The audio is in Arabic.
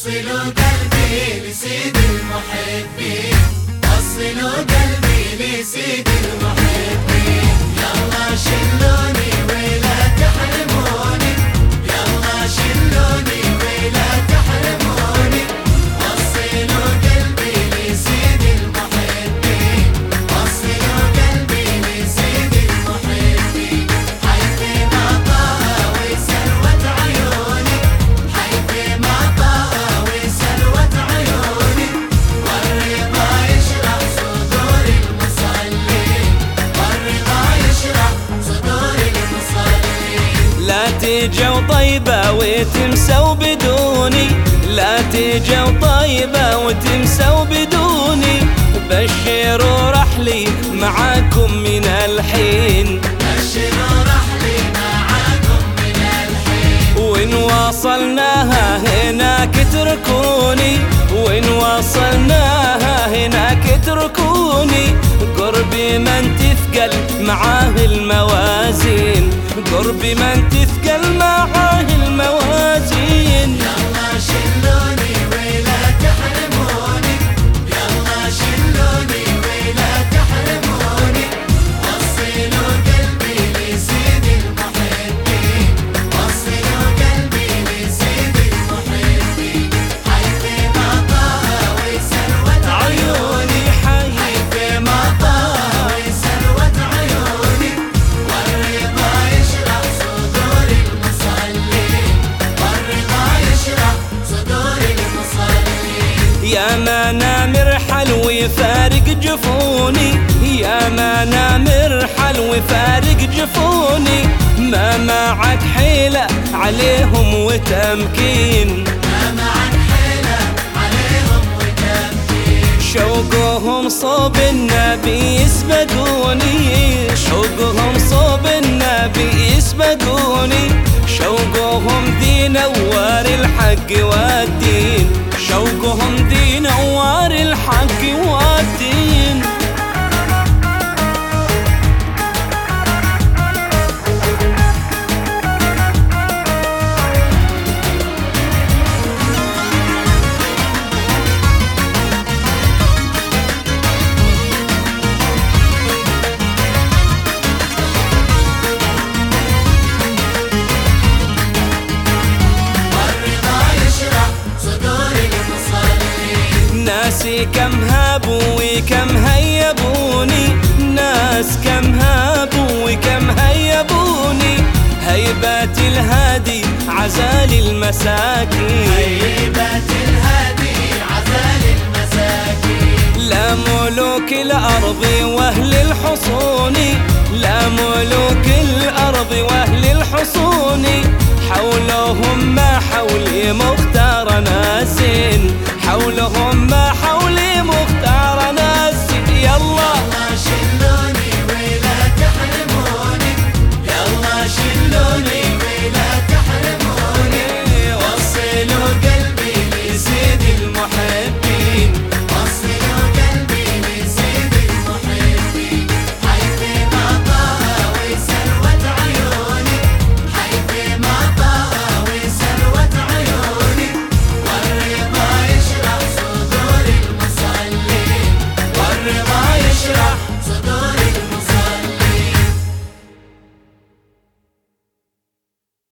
Say you that قلبي لسيد المحبين. المصلين لا تجوا طيبة وتمسوا بدوني لا تجوا طيبة وتمسوا بدوني بشروا رحلي معاكم من الحين. بشروا رحلي معاكم من الحين. وإن وصلناها هناك اتركوني وإن وصلناها هناك اتركوني قربي من تثقل معاه الموازين قربي من تثقل معاه الموازين. يلا شلوني حلو يفارق جفوني يا ما نامر حلو يفارق جفوني. ما معك حيلة عليهم وتمكين. ما معك حيلة عليهم وتمكين شوقهم صوب النبي يسبقوني. شوقهم صوب النبي يسبقوني. شوقهم ذي نوار الحق والدين كم هابوا وكم هيبوني. ناس كم هابوا وكم هيبوني. هيبات الهادي عزال المساكين. هيبة الهادي عزال المساكين. لا ملوك الأرض وأهل الحصون.